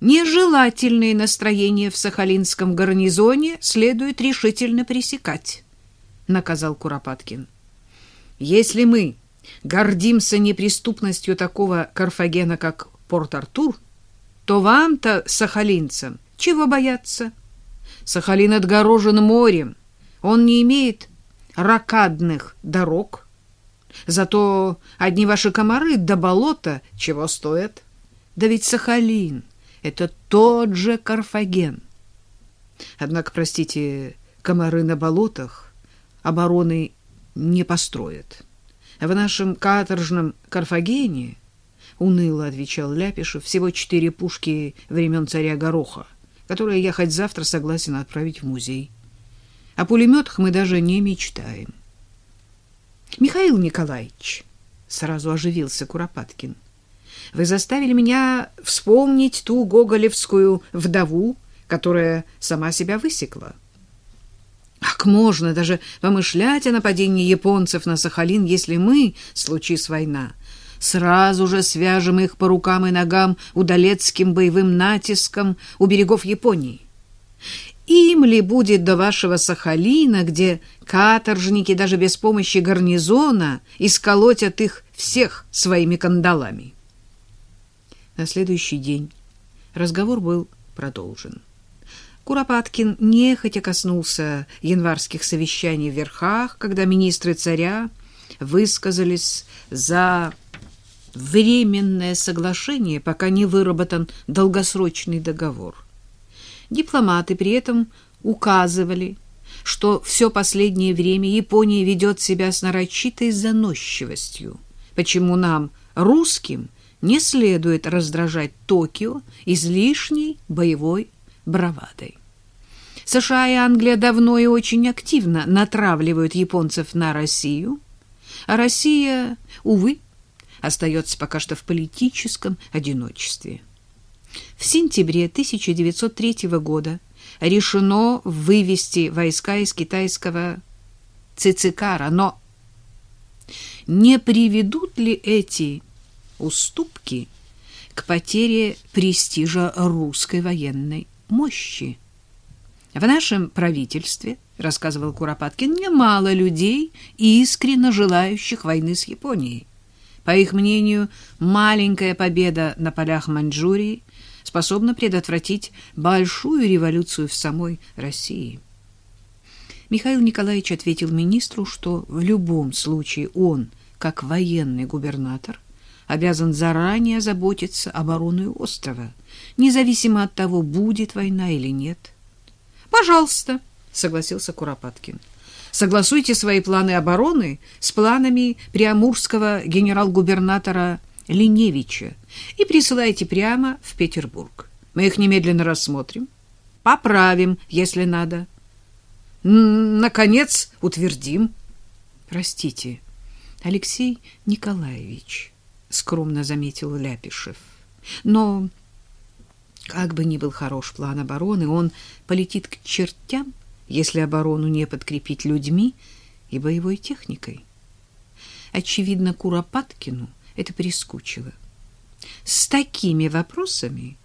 Нежелательные настроения в Сахалинском гарнизоне следует решительно пресекать, наказал Куропаткин. Если мы гордимся неприступностью такого Карфагена, как Порт-Артур, то вам-то, сахалинцам, чего бояться? Сахалин отгорожен морем, он не имеет ракадных дорог. Зато одни ваши комары до болота чего стоят? Да ведь Сахалин — это тот же Карфаген. Однако, простите, комары на болотах обороны не построят. В нашем каторжном Карфагене, — уныло отвечал Ляпишев, — всего четыре пушки времен царя Гороха, которые я хоть завтра согласен отправить в музей. О пулеметах мы даже не мечтаем. Михаил Николаевич, сразу оживился Куропаткин, вы заставили меня вспомнить ту гоголевскую вдову, которая сама себя высекла. Как можно даже помышлять о нападении японцев на Сахалин, если мы, случись война, сразу же свяжем их по рукам и ногам удалецким боевым натиском у берегов Японии? Им ли будет до вашего Сахалина, где каторжники даже без помощи гарнизона исколотят их всех своими кандалами? На следующий день разговор был продолжен. Куропаткин нехотя коснулся январских совещаний в верхах, когда министры царя высказались за временное соглашение, пока не выработан долгосрочный договор. Дипломаты при этом указывали, что все последнее время Япония ведет себя с нарочитой заносчивостью, почему нам, русским, не следует раздражать Токио излишней боевой бравадой. США и Англия давно и очень активно натравливают японцев на Россию, а Россия, увы, остается пока что в политическом одиночестве. В сентябре 1903 года решено вывести войска из китайского Цицикара, но не приведут ли эти уступки к потере престижа русской военной мощи? В нашем правительстве, рассказывал Куропаткин, немало людей, искренне желающих войны с Японией. По их мнению, маленькая победа на полях Маньчжурии способна предотвратить большую революцию в самой России. Михаил Николаевич ответил министру, что в любом случае он, как военный губернатор, обязан заранее заботиться обороной острова, независимо от того, будет война или нет. Пожалуйста, согласился Куропаткин. Согласуйте свои планы обороны с планами приамурского генерал-губернатора Линевича и присылайте прямо в Петербург. Мы их немедленно рассмотрим, поправим, если надо. Наконец, утвердим. Простите, Алексей Николаевич, скромно заметил Ляпишев. Но как бы ни был хорош план обороны, он полетит к чертям, если оборону не подкрепить людьми и боевой техникой. Очевидно, Куропаткину это прискучило. С такими вопросами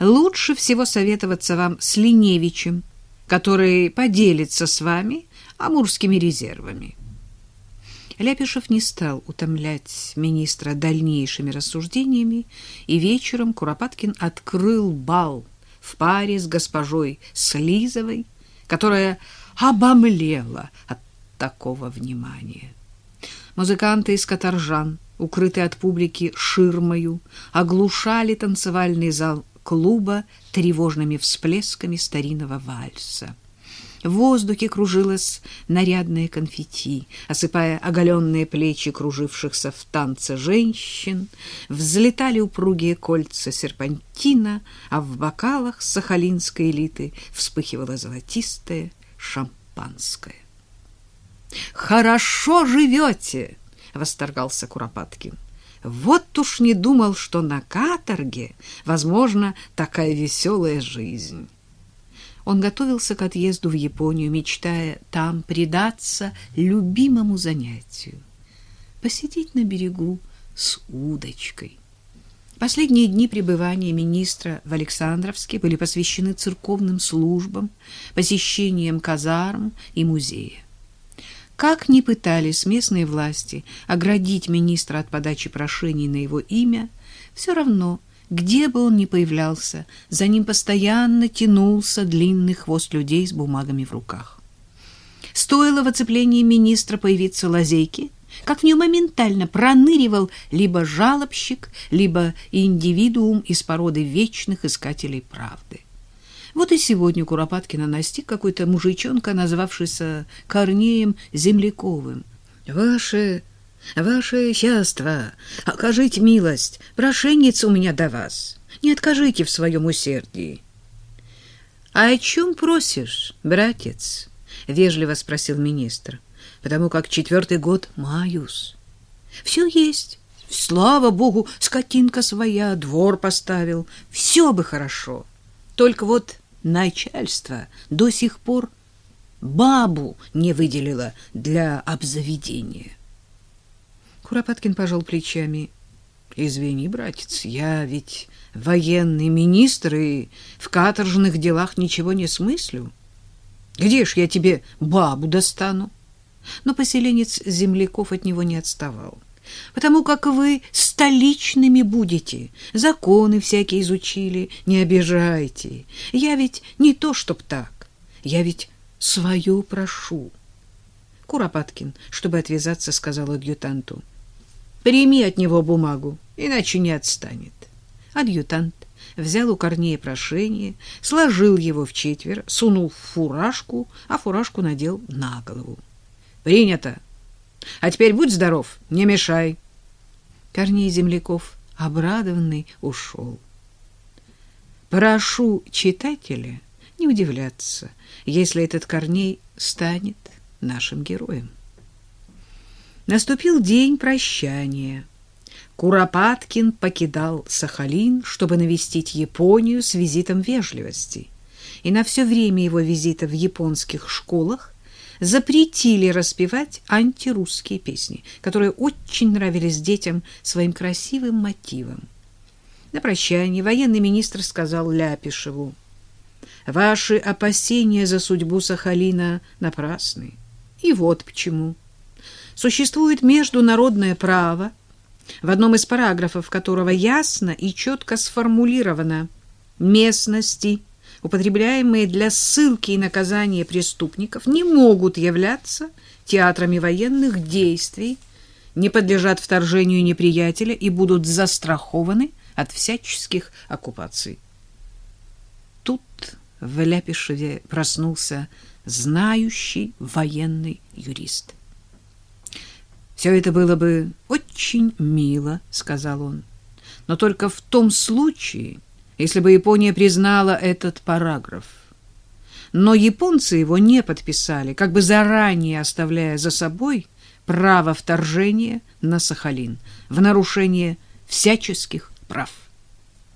лучше всего советоваться вам с Линевичем, который поделится с вами амурскими резервами. Ляпишев не стал утомлять министра дальнейшими рассуждениями, и вечером Куропаткин открыл бал в паре с госпожой Слизовой, которая обомлела от такого внимания. Музыканты из Каторжан, укрытые от публики ширмою, оглушали танцевальный зал клуба тревожными всплесками старинного вальса. В воздухе кружилось нарядное конфетти, осыпая оголенные плечи кружившихся в танце женщин, взлетали упругие кольца серпантина, а в бокалах сахалинской элиты вспыхивало золотистое шампанское. «Хорошо живете!» — восторгался Куропаткин. «Вот уж не думал, что на каторге возможна такая веселая жизнь». Он готовился к отъезду в Японию, мечтая там предаться любимому занятию — посидеть на берегу с удочкой. Последние дни пребывания министра в Александровске были посвящены церковным службам, посещениям казарм и музея. Как ни пытались местные власти оградить министра от подачи прошений на его имя, все равно, где бы он ни появлялся, за ним постоянно тянулся длинный хвост людей с бумагами в руках. Стоило в оцеплении министра появиться лазейки, как в нее моментально проныривал либо жалобщик, либо индивидуум из породы вечных искателей правды. Вот и сегодня Куропаткина настиг какой-то мужичонка, назвавшийся Корнеем Земляковым. «Ваше, ваше счастье, окажите милость, прошенница у меня до вас, не откажите в своем усердии». «А о чем просишь, братец?» — вежливо спросил министр. «Потому как четвертый год маюсь. Все есть. Слава богу, скотинка своя, двор поставил. Все бы хорошо. Только вот начальство до сих пор бабу не выделило для обзаведения. Куропаткин пожал плечами. Извини, братец, я ведь военный министр и в каторжных делах ничего не смыслю. Где ж я тебе бабу достану? Но поселенец земляков от него не отставал потому как вы столичными будете, законы всякие изучили, не обижайте. Я ведь не то чтоб так, я ведь свою прошу. Куропаткин, чтобы отвязаться, сказал адъютанту. Прими от него бумагу, иначе не отстанет. Адъютант взял у Корнея прошение, сложил его в четверо, сунул в фуражку, а фуражку надел на голову. Принято. А теперь будь здоров, не мешай. Корней Земляков, обрадованный, ушел. Прошу читателя не удивляться, если этот Корней станет нашим героем. Наступил день прощания. Куропаткин покидал Сахалин, чтобы навестить Японию с визитом вежливости. И на все время его визита в японских школах запретили распевать антирусские песни, которые очень нравились детям своим красивым мотивом. На прощание военный министр сказал Ляпишеву, «Ваши опасения за судьбу Сахалина напрасны. И вот почему. Существует международное право, в одном из параграфов которого ясно и четко сформулировано местности, употребляемые для ссылки и наказания преступников, не могут являться театрами военных действий, не подлежат вторжению неприятеля и будут застрахованы от всяческих оккупаций. Тут в Ляпишеве проснулся знающий военный юрист. «Все это было бы очень мило», — сказал он, — «но только в том случае, если бы Япония признала этот параграф. Но японцы его не подписали, как бы заранее оставляя за собой право вторжения на Сахалин в нарушение всяческих прав.